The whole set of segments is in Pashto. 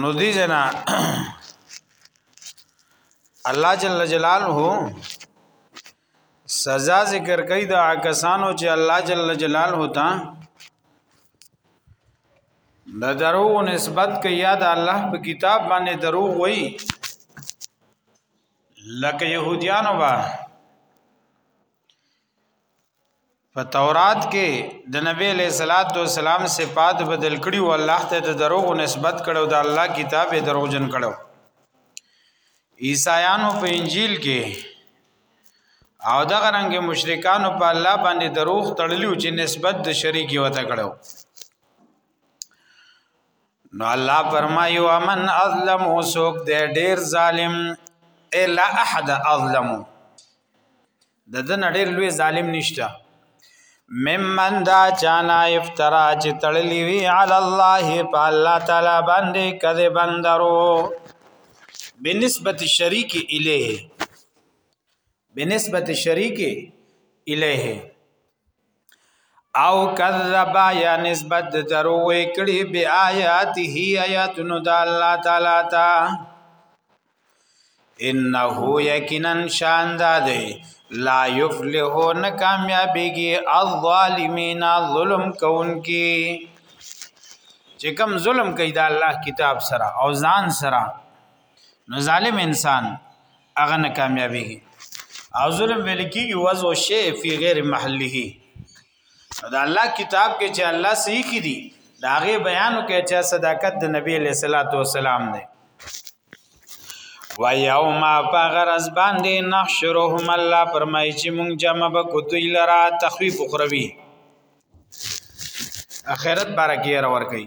نو دې جنا الله جل جلاله سزا ذکر کوي د کسانو چې الله جل جلاله ته د درو نسبت کوي یا د الله په کتاب باندې درو وای لکه يهوديانو باندې په تورات کې د نبی علیہ الصلات والسلام صفات بدل کړي او الله ته د دروغ نسبت کړو د الله کتاب یې دروغجن کړو عیسایانو په انجیل کې او دغه رنګ مشرکانو په الله باندې دروغ تړلیو چې نسبت د شریک وته کړو نو الله فرمایي ومن اظلم سوک دې ډیر ظالم الا احد اظلم د دن ډیر لوی ظالم نشته ممن دا چانا افترا چې تړلی وی علی الله په الله تعالی باندې کذب بندرو بنسبت شریک الیه بنسبت شریک الیه او کذب یا نسبت د درو وکړي بی آیاته آیاتونو د الله تعالی تا انه یقینا شان دادی لا یفلح نه کامیابیږي الظالمین ظلم کوونکی چې کوم ظلم کوي د الله کتاب سره او ځان سره نو ظالم انسان هغه نه کامیابیږي او ظلم ویل کیږي وضع شی فی غیر محله دا الله کتاب کې چې الله صحیح کې دي دا غي بیان کې چې صداقت د نبی له صلوات و سلام دی و یوم فغرز باندې نحشرهم الله فرمایي چې مونږ جمع به کوتوی لرا تخفیف اخروی اخرت بارکه را ور کوي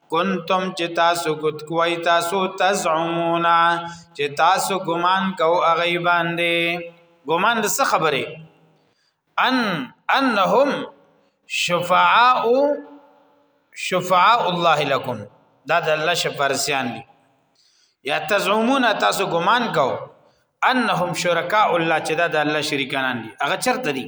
کنتم چې تاسو ګوت کوی تاسو تزعمون چې تاسو ګمان کو هغه باندې ګمان د څه خبره ان انهم شفعاء شفعاء الله لكم دا د الله شفارسیان دي یا تزعمون تاسو ګمان کو انهم شرکاء الله چې دا د الله شریکان دي هغه چرته دي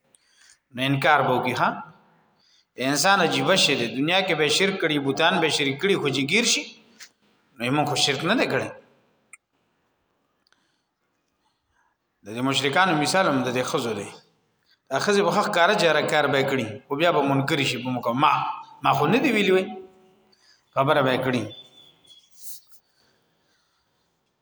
نو انکار به وکي ها انسان عجیب شي د دنیا کې به شرک کړي بوتان به شرک کړي خو جګیر شي نو موږ خو شرک نه کړي د دې مشرکانو مثال هم د دې خزو دی اخزه بخخ کار جره کار به کړي او بیا به منکر شي په موږ ما ما خو نه دی ویلی خبره به کړي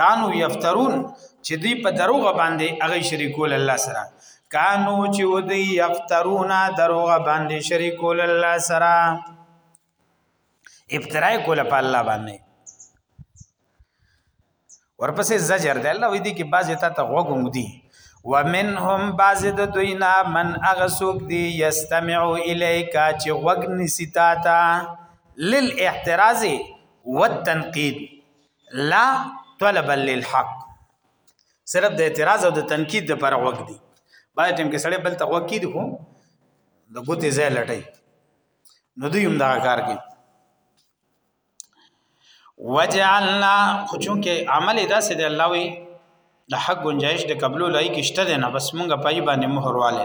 کانو یفترون چې دوی په دروغ باندې هغه شریکول الله سره کانو چې دوی یفترون دروغ باندې شریکول الله سره افتراء کوله په الله باندې ورپسې زجر دی الله وې دي کې بعضې تا ته غوږم دي ومنهم بعض د دوی نه من هغه څوک دی یستمع الیک چې غوږ نسی تا ته للاحتراز والتنقید لا طلب للحق صرف د اعتراض او د تنقید لپاره وګ دی باید ټیم کې سړی بل ته وګ کی دی خو د ګوتې ځای لټي نو دوی هم دا کار کوي وجعلنا خو چونکه عمل ادا سي دی الله وي د حق گنجائش د قبلو لای کېشته دی نه بس مونږه پای باندې مهر والے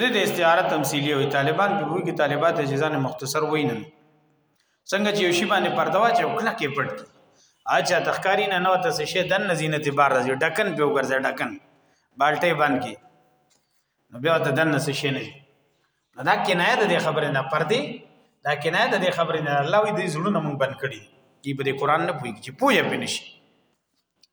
دې د استعاره تمثيليه وي طالبان په وګي طالبات چې ځان مختصر وینن څنګه چې یوشي باندې پردوا چې وکړه کې پټ کی اچھا تخکاری نه نو ته شي دن نزینت بار راځي ډکن په وګرځي ډکن بالټې باندې نو بیا ته دن نس شي نه دا کنایه د خبرې نه پردي دا کنایه د خبرې نه الله وي دې زړونه مونږ بند کړي دی په قرآن نه پوي چې پوي پنيشي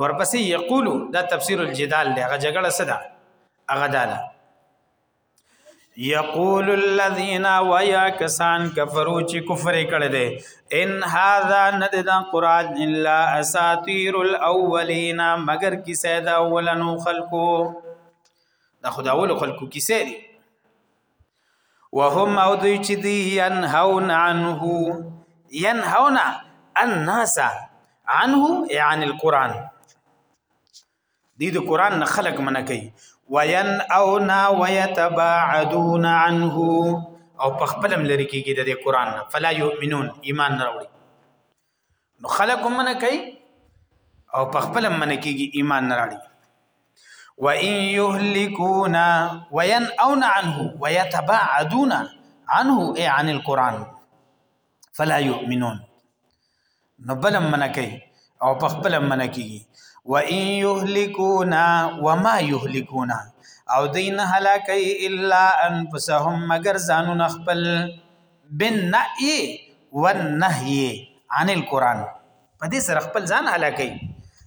ورپسې یقول دا تفسیر الجدال دی هغه جګړه صدا هغه داله یقول الذين ويا کسان کفرو چې کفر کړي دي ان هاذا ندد قران الا اساطير الاولين مگر کیسه دا اولنو خلقو دا خداولو خلقو کیسه دي وهم او دوی چې دی ينهون عنه ينهون الناس عنه عن القرآن دی د قرآن نه خلق منع کوي وين او نا ويتباعدون عنه او په خپلم لري کېږي د قرآن نه فلا يؤمنون ایمان نه راوړي نو خلق هم نه کوي او په خپل من کېږي ایمان نه راړي و ان یهلکونا وین اون عنه ويتبعدون عنه اي عن القران فلا يؤمنون نو بل من کوي او په خپل من کېږي و ان یهلکونا وما یهلکونا او دین هلاکي الا انفسهم مگر ځانون خپل بالنأي والنهي عن القرآن په دې سره خپل ځان هلاکي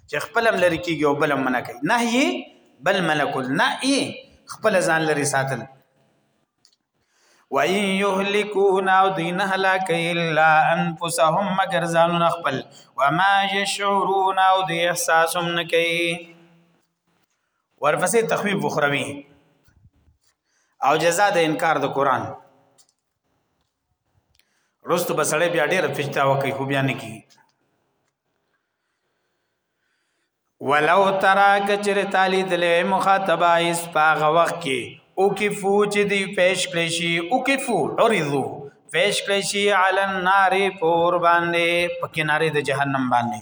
چې خپل هم لري کېږي او بل هم منع کوي نهي بل منع کول نأي خپل ځان لري ساتل وَإِن يُهْلِكُونَ او دوی نه هلاک الا انفسهم مگر ځانونه خپل وما يشعرون او دوی احساسهم نه کوي ورپسې تخویب اخروی او جزاء د انکار د قران رستو بسړې بیا ډېر فشتا وکي خو بیا نه کی ولو ترا کچر تالی دلې مخاطبه اس پاغه وخت کې او کې فوج دی پیش کړی شي او کې فو عرضو پیش کړی شي علی النار پور باندې پکې ناری د جهنم باندې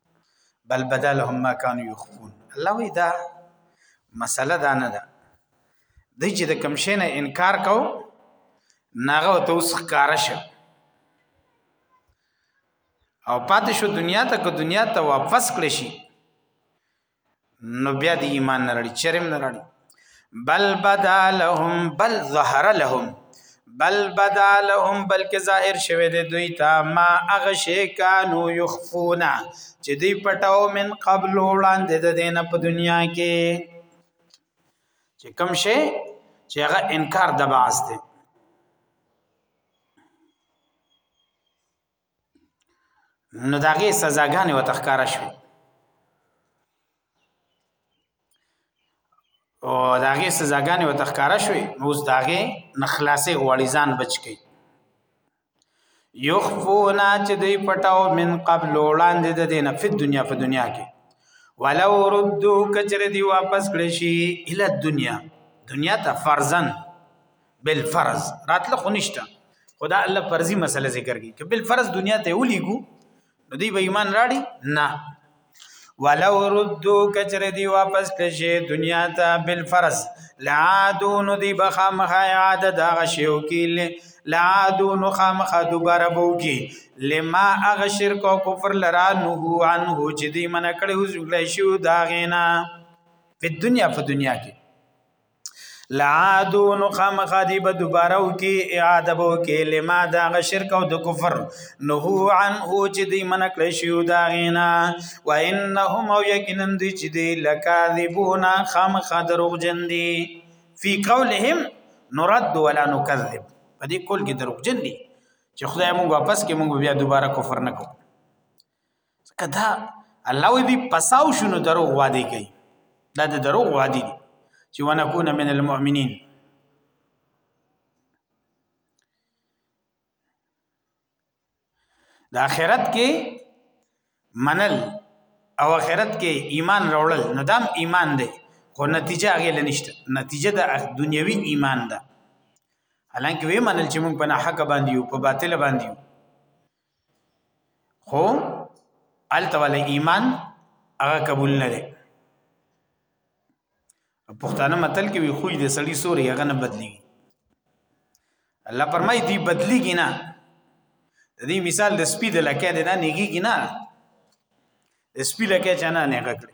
بل بدا لهم ما كانوا يخفون الله وی دا مسله دا نه ده د چې د کم شي نه انکار کو ناغه ته اوس ښکارا شو او پاتې شو دنیا ته که دنیا ته واپس کړی شي نو بیا د ایمان نه لري چرم نه لري بل بدا لهم بل ظهر لهم بل بدا لهم بلکې ظاهر شوه د دوی ته ما اغشی کانو یخفونا چې دوی پټاو من قبل وړاندې د دینه په دنیا کې چې کوم شی چې هغه انکار د باز دی نو داغه سزاګانې وتخکار شو او داغه سزاګانې وتخکار شو نو اوس داغه نخلاصې غوړي ځان بچ کی یخفونا چې دوی پټاو من قبل وړاندې د دینه په دنیا په دنیا کې ولو ردو کچره دی واپس کړی شي اله دنیا دنیا ته فرزن بل فرض راتله خو نشته خدا الله فرضي مسله ذکر کی که بل فرض دنیا ته ولېګو نو دی به ایمان راړي نه ولو ردو کچر دی واپس کشي دنیا ته بل فرض لعادون دی بخامخ عاد دا غشیو کی لعادون خامخ دوباره بو کی لما اغ شرک او کفر لرا نوح عنه چې دی من کړه حضور شو دا غینا په دنیا په دنیا کې لعادون خامخا دی به دوباره وکي اعاده به وکي لما دا غ شرک او د کفر نو هو عن هو چې دی من کړی شو دا غینا و انهم او یقینا دی چې دی لکاذبون خامخا دروغ جن دی فی قولهم نرد ولا نکذب په دې کول کې دروغ جن دی چې خدای موږ واپس کې موږ بیا دوباره کفر نکو ځکه دا الله وی دی پساو شنو دروغ وادي کوي دا د دروغ وادي دي چې ونکون من المؤمنین د آخرت کې منل او آخرت کې ایمان راوړل نو دام ایمان دی خو نتیجه هغه لنیشته نتیجه د دنیوي ایمان ده حالانکه وی منل چې موږ په حق باندې یو په باطل باندې یو خو الته ول ایمان هغه قبول نه دی پښتانه متل کې وی خوې د سړی سوري هغه نه بدلی الله پرمای دی بدلی گینا د دې مثال د سپی د لکه د نه نیږي گینا د سپی لکه چانه نه کړی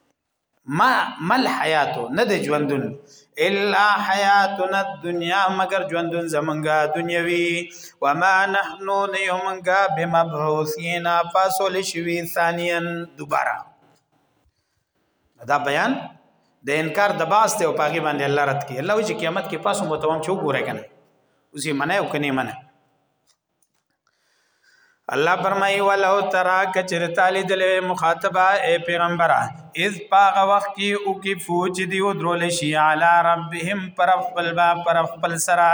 ما مل حیاتو نه د ژوندون الا حیاتنا الدنیا مگر ژوندون زمونږه دنیوي وما نحنو نیومنګه بمبعوثین فاصل شوی ثانیا دوباره دا بیان د انکار د باس ته او پاګی باندې الله رات کی الله چې قیامت کې پاسو متوم چې وګورای کنه اوسې منه او کني منه الله فرمایي ولو ترا کچر تعالی دل مخاطبه اے پیغمبره اذ پاغ وخت کی او کی فوج دی او درول شي علی ربهم پر خپل با پر خپل سرا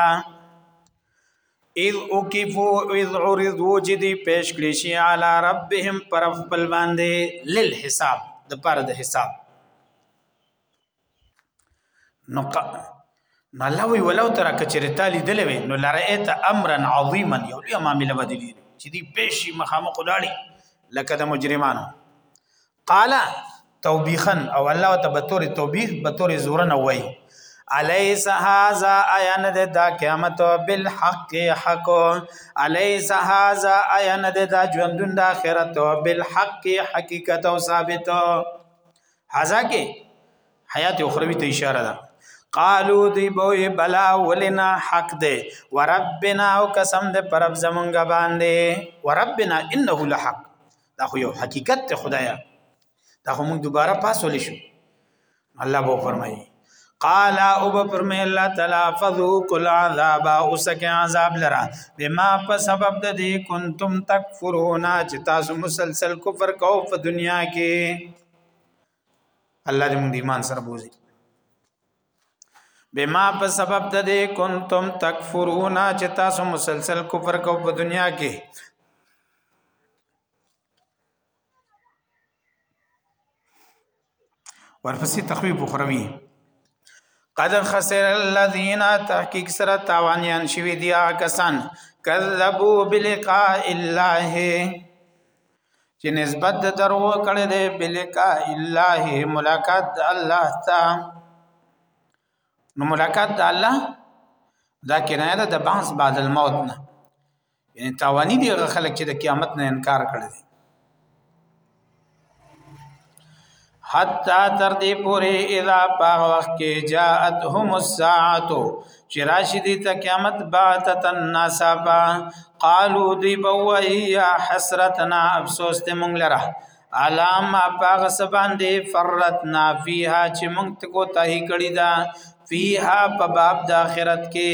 اذ او کی فو اذ عرض وجدی پیش کړی شي علی ربهم پر خپل باندې للحساب د پر د حساب نو نو الله وی ولو تر کچری تالی دلوي نو لرئت امرا عظیما یو لوی معاملې بدلی چې دی پېشي مخامخ ولاړی لکه د مجرمانو قال توبیخا او الله ته به تور توبیخ به تور زور نه وای الیس هاذا عین د دا قیامت بالحق حق الیس هاذا عین د دا ژوندون د اخرت بالحق حقیقت او ثابت هاذا کې حیات اخروی ته اشاره ده قالو دی بوئی بلا ولنا حق دی وربنا او قسم دی پرب زمونږ باندې وربنا انه لحق دا خو یو حقیقت ته خدایا دا خو موږ دوباره پاسول شو الله به فرمایي قال او به فرمای الله تعالی فذوق العذاب اوسکه عذاب لرا بما په سبب د دې کنتم تکفرون چې تاسو مسلسل کفر کوو په دنیا کې الله دې موږ ایمان سره بوزي بما په سبب د دې کنتم تکفرون چې تاسو مسلسل کفر کوو په دنیا کې ورپسې تخویب اخروی قد خسر الذين تحقيق سره تاوانيان شوي دي کسان کذبوا بلقاء الله چې نسبت د درو کړي دي بلقاء الله ملاقات الله تا نو ملاقات الله دا کنایه ده د بحث بعد الموت نه یعنی تاوانی دی هغه خلک چې د قیامت نه انکار کړی دی حتا تر دې پورې اذا باغ وخت کې جاءتهم الساعه چې راشي دي ته قیامت باتت الناسبا قالو دی بوئی یا حسرتنا افسوس ته مونږ لره علامه باغ سبان دی فرتنا فیها چې مونږ ته کوتاهی کړی دا فیها په باب د آخرت کې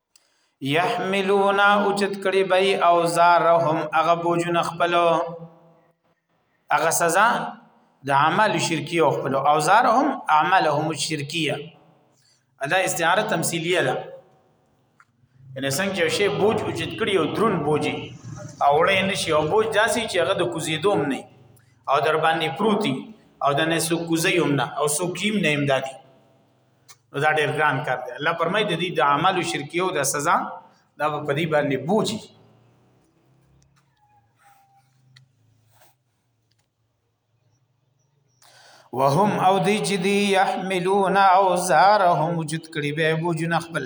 يحملون اوچت کړي بي اوزارهم هغه بوجون خپلو هغه سزا د اعمال شرکیه خپل اوزارهم اعمالهم الشرکیه ادا استعاره تمثيليه ده ان څنګه چې شی بوج وجود کړي او درون بوجي او وړې نشي او بوج داسي چې هغه د کوزیدوم نه او در باندې پروتي او د نسو کوزیوم نه او سو کیم نه امدادي دا ډیر ګران کار دی الله فرمایي د دې د اعمال شرکیو د سزا دا په دې باندې بوجي وهم او دی چې دی يحملون اوزارهم وجود کړي به بوجن خپل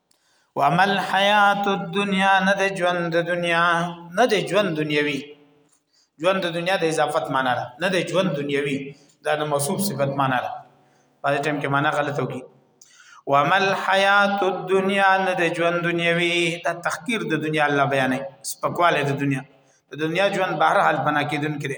ومل حیات الدنیا نه د ژوند د دنیا نه د ژوند دنیوي ژوند د دنیا د اضافت معنا ده نه د ژوند دنیوي دا د موصوف صفت معنا ده په دې ټیم کې معنا غلطه وکي ومل حیات الدنیا نه د ژوند دنیوي دا تحقیر د دنیا الله بیانې سپکواله د دنیا د دنیا ژوند بهر حال بنا کېدون کړي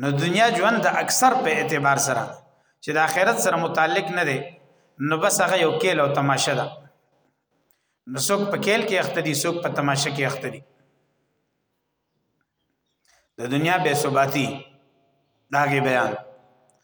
نو دنیا ژوند د اکثر په اعتبار سره چې د آخرت سره متعلق نه دی نو بس هغه یو کېل او تماشه ده نو څوک په کېل کې اخته دي څوک په تماشه کې اخته دي د دنیا بے ثباتی داغه بیان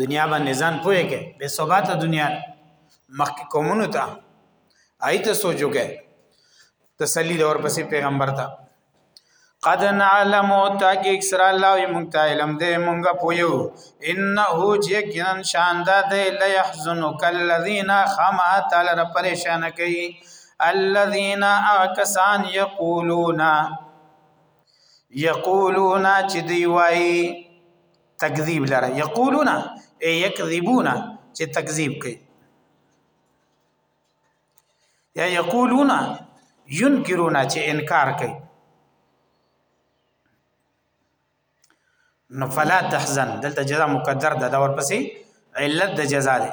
دنیا باندې ځان پوهه کې به ثبات دنیا مخ کومونو ته آیته سوچو کې تسلی دور پسې پیغمبر ته قد نعلم تحقیق سر الله وی مونږ ته علم دې مونږ پویو انه یقینا شاندا دې لا يحزنک الذین خما تعالی را پریشان کوي الذین اکسان یقولون یقولون چې دی وایي تکذیب لره یقولون ای یکذبون چې تکذیب کوي یا یقولون ينکرون چې انکار کوي نو فلا تحزن دلته جزاء مقدر ده دا ورپسې علت د جزاء ده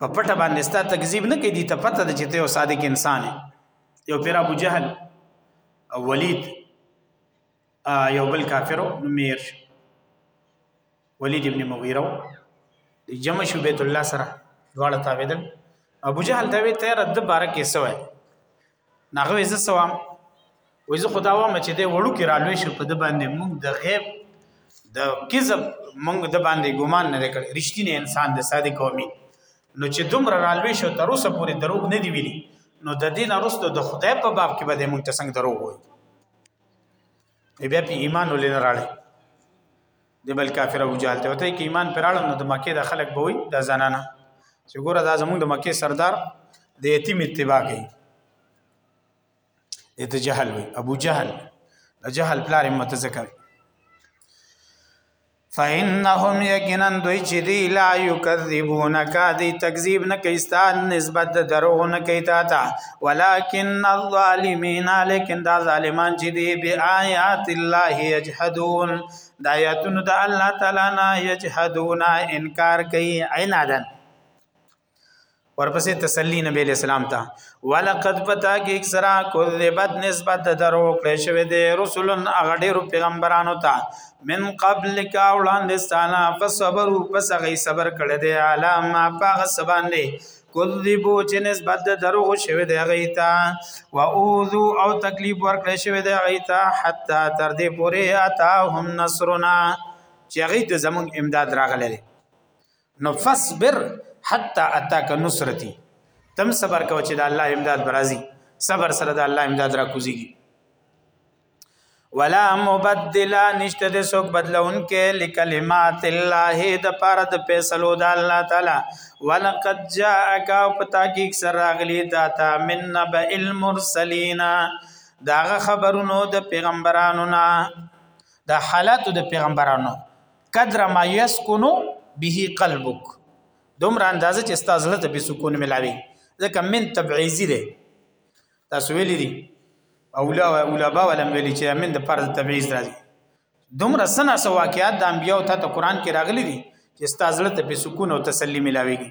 په پټه باندې ستا تکذیب نه کوي ته پته ده چې ته یو صادق انسان یو پیر ابو جهل او ولید یو بل کافرو میر ولید ابن مغیره د جمع شو بیت الله سره دواړه تاویدل ابو جهل ته وی تیر د بارکه سوې ناغه وې زه سوام وې زه خدا وامه چې د وړو کې رالوي شو په د باندې موږ د غیب د کذب مونږ د باندې ګمان نه کړ رښتینی انسان د صادق قومي نو چې دومره رالوي شو تر اوسه پورې دروغ نه دی ویلي نو د دین ارستو د خدای په باب کې به مونږ ته څنګه دروغ وایي بیا په ایمان ولې نه راړي د بل کافر ابو جهل ته وته کې ایمان پراړم نو د مکه د خلک بوي د زنانه چې ګوره دا زمونږ د مکه سردار د یتیم اتباع کوي اته جهل وي ابو جهل د جهل پلار متذکر فإنهم یقینا دوی چې دی لا یکذبونک دی تکذیب نه کوي ستان نسبت د دروغ نه کوي تا ته ولکن الظالمین لیکن دا ظالمان چې دی بیاات الله یجحدون د آیاتونو د الله تعالی نه یجحدون انکار کوي عنادن ورپسې تسلی نبی اسلام ته ولقد پتا کې اکثرا کذبت نسبت درو کړې شوی دی رسولن اغډیرو پیغمبرانو ته من قبل کا وړاندې ستانه فصبر پس غي صبر کړې دی علامه پاغ سبان دی کذبو چې نسبت د دروغ شوی دی غیتا و اوذو او تکلیف ورکړی شوی دی غیتا حتا تر دې پورې اتاهم نصرنا چې غیت زمون امداد راغلی دی نو فصبر حتا اتاک نصرتي تم صبر کو چې د الله امداد برازي صبر سره د الله امداد را کوزيږي ولا مبدلا نشته د سوک بدلون کې لکلمات الله د پاره د فیصلو د الله تعالی ولقد جاءك فتاکیک سراغلی داتا من نبأ المرسلین داغه خبرونو د پیغمبرانو نه د حالاتو د پیغمبرانو قدر ما يسكن به قلبك دومره اندازه چې ستا زړه ته به سکون ملاوي ځکه من تبعیزی دی تاسو ویلي دي اولا اولا با ولم ویلي چې من د فرض تبعیز راځي دومره سنا سو واقعات د انبیو ته ته قران کې راغلي دي چې ستا زړه ته به سکون او تسلی ملاويږي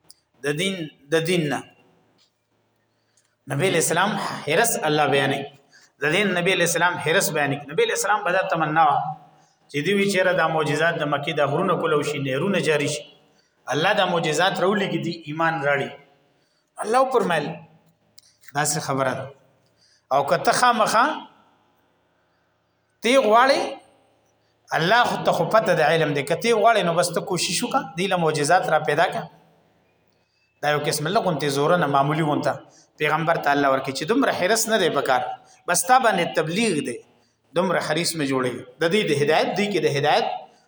د دین د دین نه نبی اسلام هرس الله بیانې د دین نبی اسلام هرس بیانې نبی اسلام بدا تمنا چې دی وی چیرې د معجزات د مکی د غرونه کولو شي نهرونه جاری شي الله د معجزات رولې کې دی ایمان راړي الله پرمل دا څه خبره ده او کته خامخه تی غواړي الله خو ته خو پته د علم دی کته غواړي نو بس ته کوشش وکړه دی له معجزات را پیدا کړه دا یو قسم له غونته زور نه معمولی غونته پیغمبر تعالی ورکه چې دومره حرس نه دی پکار بس تا باندې تبلیغ دی دومره حریص نه جوړي د دې د هدایت دی کې د هدایت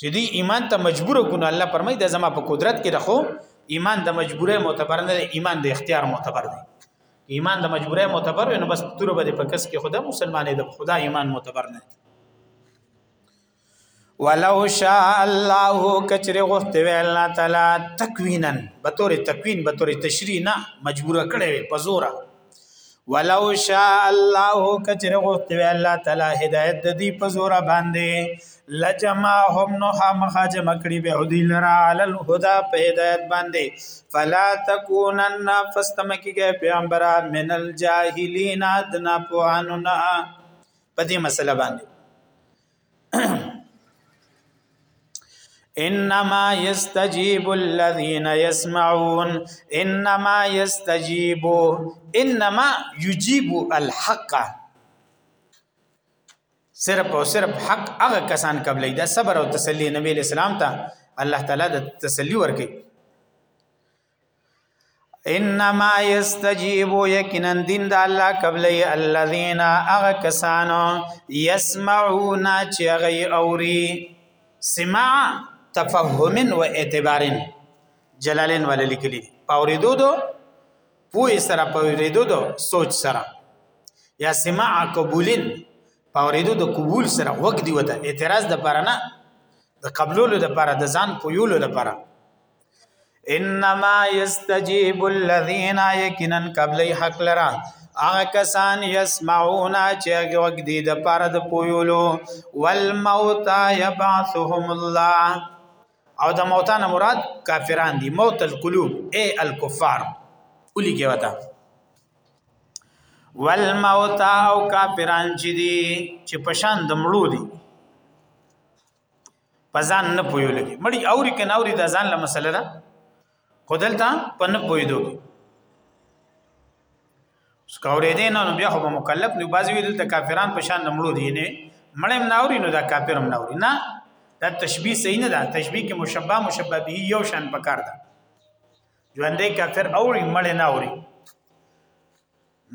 چې دی ایمان ته مجبور کو نو الله فرمای د زما په قدرت کې رخو ایمان د مجبورې معتبر نه ایمان د اختیار معتبر دی ایمان د مجبورې معتبر نو بس تور به په کس کې خدا مسلمانې د خدا ایمان معتبر نه دی ولو شاء الله کچره غفت ویل نه تعالی تکوینن به تور تکوین به تور تشریح نه مجبور کړي په زوره ولو شاء الله کچر غوښته وی الله تعالی هدایت د دې په زور باندې لجمعهم نو خامخا جمع کړي به دی لرا علی الهدى په هدایت باندې فلا تکونن فاستمکیږي پیغمبر من الجاهلین ادنا پواننا په دې مسله باندې انما يستجيب الذين يسمعون انما يستجيب انما يجيب الحق صرف او صرف حق هغه کسان قبلې دا صبر او تسلی نبی اسلام ته الله تعالی د تسلی ورکړي انما یستجیب یقینا دین د الله قبل الذین اغه کسانو یسمعون چې غي اوري سماع تفهمن و اعتبارن جلالین ول لیکلی پاوریدو دو پوی سره پاوریدو دو سوچ سره یا سماع قبولین پاوریدو د قبول سره وګ دی وته اعتراض د پاره نه د قبولولو د پاره د ځان پویولو د پاره انما یستجیب الذین یقینا قبل حق لرا هغه کسان یسمعون چې هغه وګ دي د پاره د پویولو والموت یبعثهم الله او د موتان مراد کافران دي موت القلوب اي الكفار ولي کې وتا والموت او کافران چې دي چې پشان د مړو دي پزان نه پویو لګي مړی اوري کنه اوري د ځان له مسله ده خودلته پنه پویدو سکورې دې نه بیا خو مکلف نو بازوی دلته کافران په شان نمړو دي نه مړم نه اوري نو دا کافرم نه اوري نه دا تشبیه صحیح نه ده تشبیه کې مشبہ مشبہ به یو شان پکار ده ژوندې کافر اوري مړ نه اوري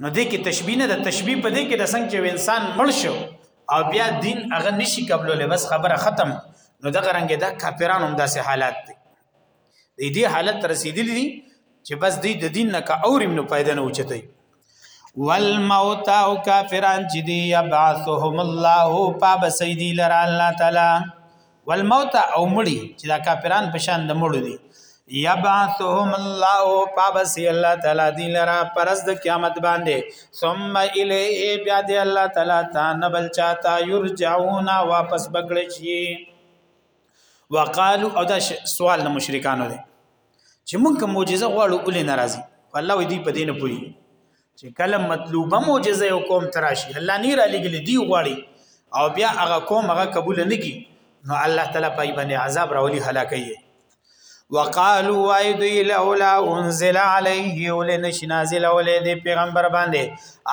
نو دې کې تشبیه نه ده تشبیه په دې کې د څنګه چې انسان مړ شو او بیا دین هغه نشي قبلول بس خبره ختم نو دغه رنګ ده کافرانو هم داسې حالات دي دې دې حالت رسیدلی دي چې بس دې د دین نه کا اورم نو پیدا نه اوچتای والموت او کافران چې دی یبعثهم الله پاب سیدی لرا الله تعالی والموت او مړي چې دا کافران په شان د مړو دي یبعثهم الله پابس الله تعالی دی لرا پرز د قیامت باندې ثم الیه بیا دی الله تعالی تا نبل چاته یرجعون واپس بغړ شي وقالو او دا سوال د مشرکانو دی چې مونږه معجزه غواړو ولې ناراضي الله دې په دینه پوي چې کله مطلوبه معجزه یو قوم تراشي الله نه را لګل دی غواړي او بیا هغه قوم هغه قبول نه کی نو الله تعالی پای باندې عذاب راولي هلاکي وقالوا وایدی لولا انزل علیه ولنش نازل ولې دی پیغمبر باندې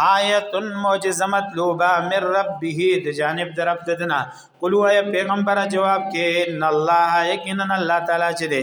آیت معجزه مطلوبه من ربه د جانب در رب ددنا قلوا یا پیغمبر جواب کې ان الله یقینا الله تعالی چې دی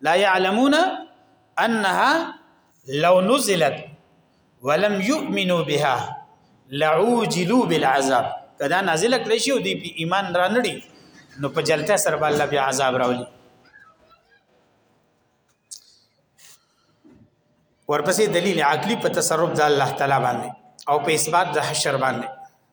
لا يعلمون انها لو نزلت ولم يؤمنوا بها لعوجلوا بالعذاب کدا نازل کړی شي او دی په ایمان را نړي نو په جلته سره به الله بیا عذاب راولي ورپسې دلیل عقلی په تصرف د الله تعالی باندې او په اثبات د حشر باندې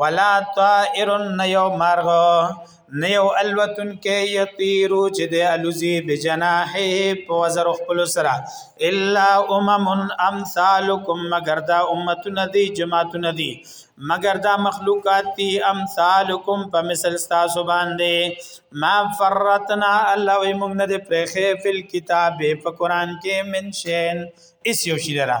ولا طائر نه یو مرغ نه یو الوتن کې یطیرو چې د الوزی بجناحه په وزر خپل سره الا امم امثالکم مگر دا امتونه دي جماعتونه دي مگر دا مخلوقات دي امثالکم په مثل تاسو باندې ما فرتنا الله وي موږ نه دي پرخه فل کتاب په قران کې من شین اس یو شی درا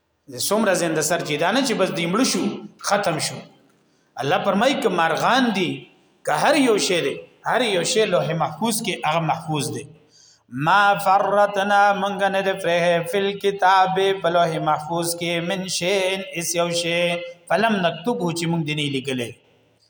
د څومره زند سر چې دا نه چې بس دی مړ شو ختم شو الله فرمایي ک مارغان دي که هر یو شی دی هر یو شی لوح محفوظ کې هغه محفوظ دی ما فرتنا منګ نه د فره فل کتاب په لوح محفوظ کې من شین اس یو شی فلم نكتبه چې موږ دې نه لیکلې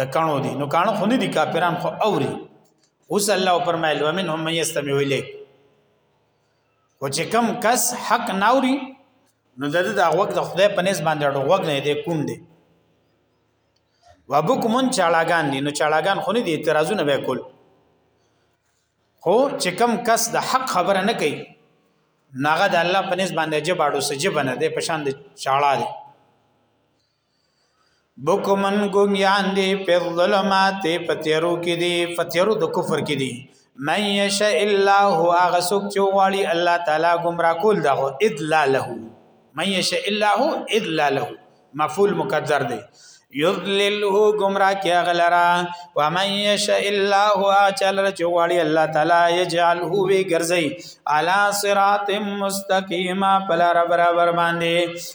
د کانو دي نو کانو خو نه دي کافران خو اوري اوس الله فرمایل ومنهم من یستمع الیک او چې کم کس حق ناوري نو د دې د غوږ د خدای په نس باندې اړو غوږ نه دی کوم دی وبکمن چاړاګان دي نو چاړاګان خو نه دي اعتراضونه به کول خو چې کم کس د حق خبره نه کوي ناغه د الله په نس باندې جباړو سجبنه دی پشان د چاړا دی بکمن ګنګیان دی په ظلمات په تیرو کې دی په تیرو د کفر کې دی من یشاء الله هو هغه څوک چې غواړي الله تعالی گمراه کول دا هو ادلا له من یشاء الله هو ادلا له مفعول مقدر دی یذلله گمراه کیا غلرا ومن یشاء الله هو چل چې غواړي الله تعالی یجعله وی ګرځي علی صراط مستقیمه پر برابر باندې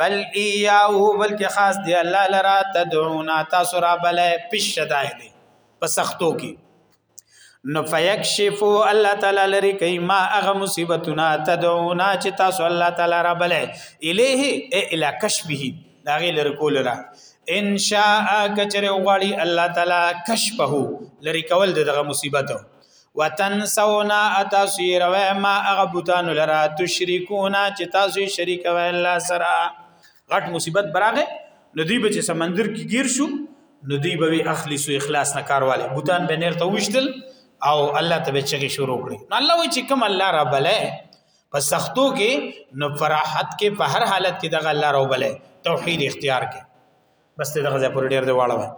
بل ایاه بلکې خاص دی الله لرا تدعونا تاسو را بل پیش شدائد په سختو کې نو فیکشفو الله تعالی لري کوي ما هغه مصیبتونه تدعونا چې تاسو الله تعالی را بل الیه الی کشفه دا غي لر کول را ان شاء کچره غړي الله تعالی کشفه لري کول دغه مصیبتو وتنسون اتاسیر و ما هغه بوتان لرا تشریکون چې تاسو شریک و الله سره غټ مصیبت براغه ندی به چې سمندر کې گیر شو ندی به اخلي سو اخلاص نه کارواله بوتان به نیر ته وشتل او الله ته به چغې شروع کړي الله وی چې کوم الله را بلې په سختو کې نو فراحت کې په هر حالت کې دغه الله را بلې توحید اختیار کې بس ته دغه ځای پورې ډیر دی واړوه